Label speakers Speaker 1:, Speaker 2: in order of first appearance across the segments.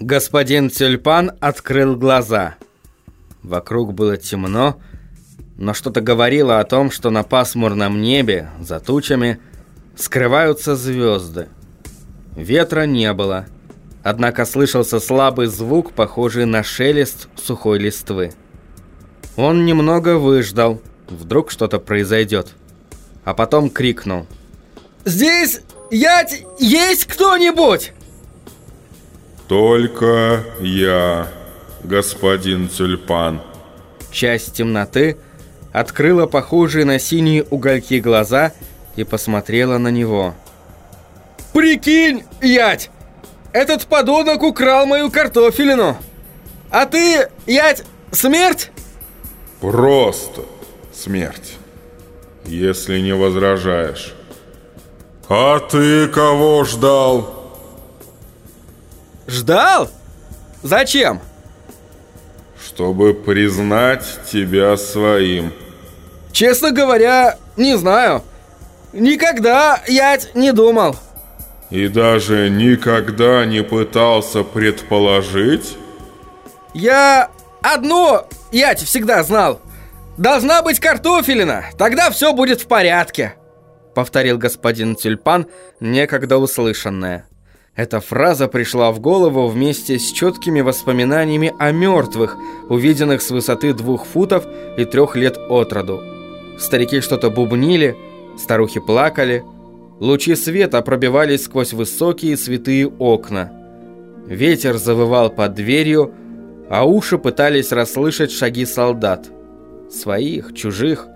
Speaker 1: Господин Тюльпан открыл глаза. Вокруг было темно, но что-то говорило о том, что на пасмурном небе, за тучами, скрываются звезды. Ветра не было, однако слышался слабый звук, похожий на шелест сухой листвы. Он немного выждал, вдруг что-то произойдет, а потом крикнул. «Здесь ять есть кто-нибудь?»
Speaker 2: «Только я, господин Тюльпан».
Speaker 1: Часть темноты открыла похожие на синие угольки глаза и посмотрела на него. «Прикинь, ять! Этот подонок украл мою картофелину! А ты, ять, смерть?»
Speaker 2: «Просто смерть, если не возражаешь». «А ты кого ждал?»
Speaker 1: Ждал? Зачем?
Speaker 2: Чтобы признать тебя своим.
Speaker 1: Честно говоря, не знаю. Никогда я не думал.
Speaker 2: И даже никогда не пытался предположить?
Speaker 1: Я одно ять всегда знал. Должна быть картофелина, тогда все будет в порядке. Повторил господин Тюльпан некогда услышанное. Эта фраза пришла в голову вместе с четкими воспоминаниями о мертвых, увиденных с высоты двух футов и трех лет от роду. Старики что-то бубнили, старухи плакали, лучи света пробивались сквозь высокие святые окна. Ветер завывал под дверью, а уши пытались расслышать шаги солдат. Своих, чужих,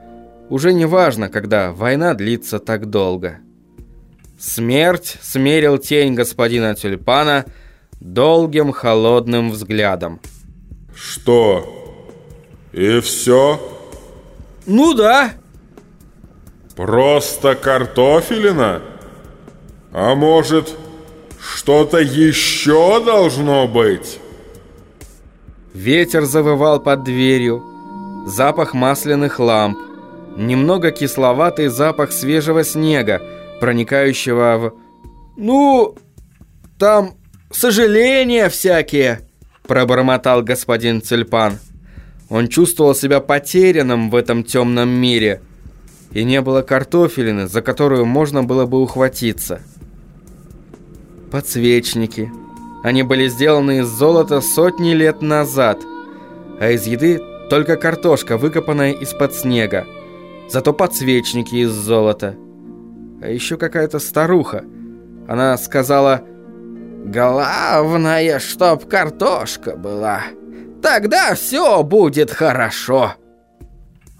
Speaker 1: уже не важно, когда война длится так долго. Смерть смерил тень господина Тюльпана долгим холодным взглядом.
Speaker 2: «Что? И все?»
Speaker 1: «Ну да».
Speaker 2: «Просто картофелина? А может, что-то еще должно быть?»
Speaker 1: Ветер завывал под дверью, запах масляных ламп, немного кисловатый запах свежего снега, проникающего в... «Ну, там сожаления всякие», — пробормотал господин Цельпан. Он чувствовал себя потерянным в этом темном мире, и не было картофелины, за которую можно было бы ухватиться. Подсвечники. Они были сделаны из золота сотни лет назад, а из еды только картошка, выкопанная из-под снега. Зато подсвечники из золота — а еще какая-то старуха. Она сказала, «Главное, чтоб картошка была. Тогда все будет хорошо».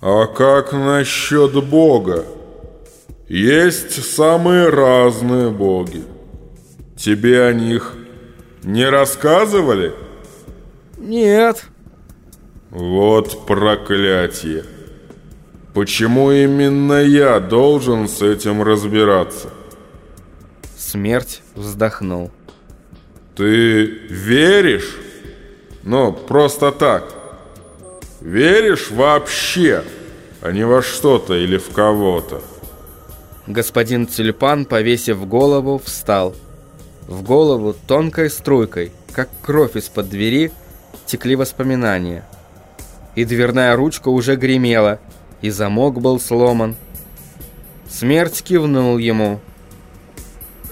Speaker 2: А как насчет Бога? Есть самые разные боги. Тебе о них не рассказывали?
Speaker 1: Нет.
Speaker 2: Вот проклятие. Почему именно я должен с этим разбираться?
Speaker 1: Смерть вздохнул.
Speaker 2: Ты веришь? Ну, просто так. Веришь вообще, а не во что-то или в кого-то.
Speaker 1: Господин Тюльпан, повесив голову, встал. В голову тонкой струйкой, как кровь из-под двери, текли воспоминания. И дверная ручка уже гремела – и замок был сломан. Смерть кивнул ему.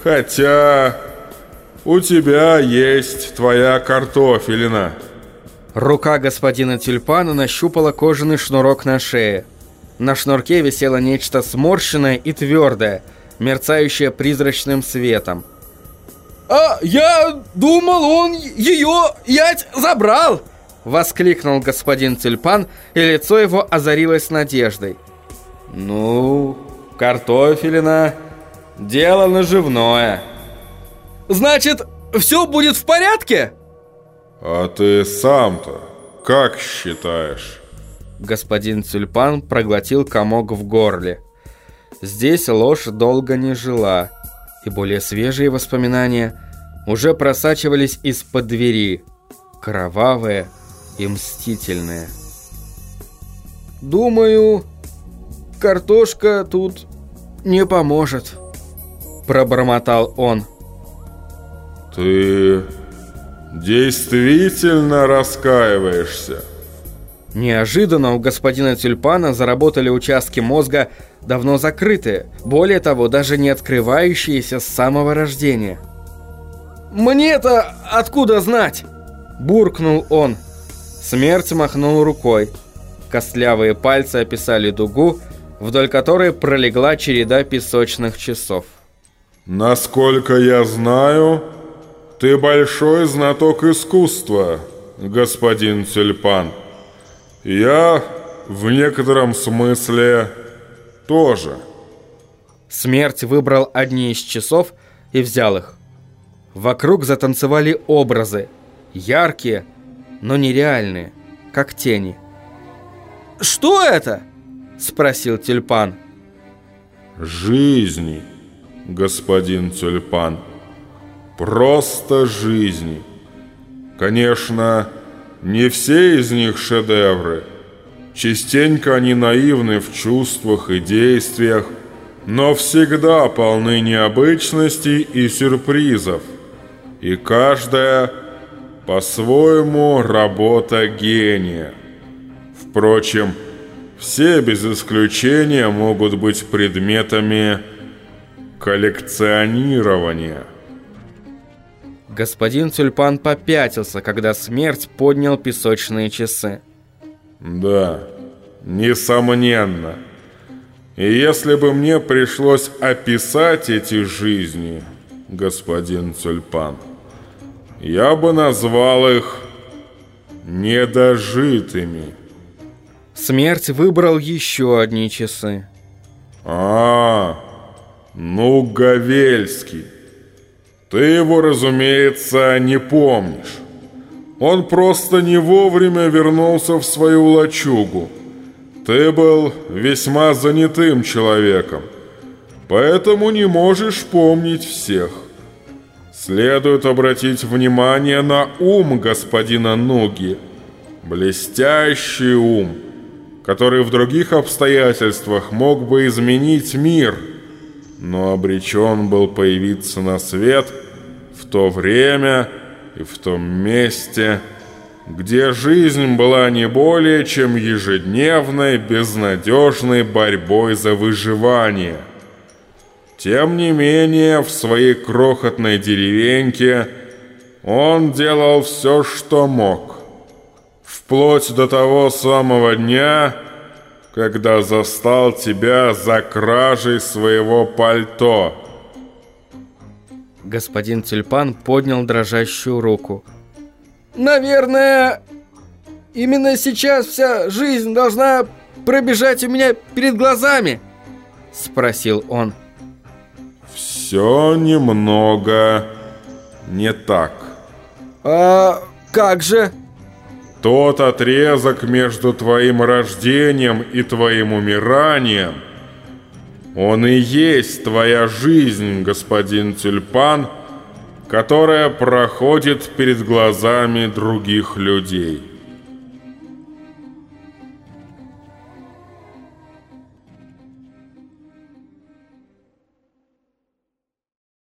Speaker 2: «Хотя у тебя есть твоя картофелина».
Speaker 1: Рука господина Тюльпана нащупала кожаный шнурок на шее. На шнурке висело нечто сморщенное и твердое, мерцающее призрачным светом. «А я думал, он ее ять забрал!» Воскликнул господин Тюльпан, и лицо его озарилось надеждой. «Ну, картофелина, дело наживное». «Значит, все будет в порядке?»
Speaker 2: «А ты сам-то как считаешь?»
Speaker 1: Господин Тюльпан проглотил комок в горле. Здесь ложь долго не жила, и более свежие воспоминания уже просачивались из-под двери. Кровавые, и мстительная. «Думаю, картошка тут не поможет», – пробормотал он.
Speaker 2: «Ты действительно раскаиваешься?
Speaker 1: Неожиданно у господина Тюльпана заработали участки мозга, давно закрытые, более того, даже не открывающиеся с самого рождения. «Мне-то откуда знать?» – буркнул он. Смерть махнул рукой. Костлявые пальцы описали дугу, вдоль которой пролегла череда песочных часов.
Speaker 2: «Насколько я знаю, ты большой знаток искусства, господин Тюльпан. Я в некотором смысле тоже».
Speaker 1: Смерть выбрал одни из часов и взял их. Вокруг затанцевали образы, яркие, но нереальные, как тени. «Что это?» – спросил тюльпан.
Speaker 2: «Жизни, господин тюльпан. Просто жизни. Конечно, не все из них шедевры. Частенько они наивны в чувствах и действиях, но всегда полны необычностей и сюрпризов. И каждая по-своему работа гения. Впрочем, все без исключения могут быть предметами коллекционирования.
Speaker 1: Господин Тюльпан попятился, когда смерть поднял песочные часы.
Speaker 2: Да, несомненно. И если бы мне пришлось описать эти жизни, господин Тюльпан, я бы назвал их недожитыми.
Speaker 1: Смерть выбрал еще одни часы.
Speaker 2: А, ну, Гавельский. Ты его, разумеется, не помнишь. Он просто не вовремя вернулся в свою лачугу. Ты был весьма занятым человеком, поэтому не можешь помнить всех. Следует обратить внимание на ум господина Нуги. Блестящий ум, который в других обстоятельствах мог бы изменить мир, но обречен был появиться на свет в то время и в том месте, где жизнь была не более чем ежедневной безнадежной борьбой за выживание – тем не менее, в своей крохотной деревеньке он делал все, что мог. Вплоть до того самого дня, когда застал тебя за кражей своего пальто.
Speaker 1: Господин Тюльпан поднял дрожащую руку. «Наверное, именно сейчас вся жизнь должна пробежать у меня перед глазами?» Спросил он
Speaker 2: все немного не так.
Speaker 1: А как же?
Speaker 2: Тот отрезок между твоим рождением и твоим умиранием, он и есть твоя жизнь, господин Тюльпан, которая проходит перед глазами других людей.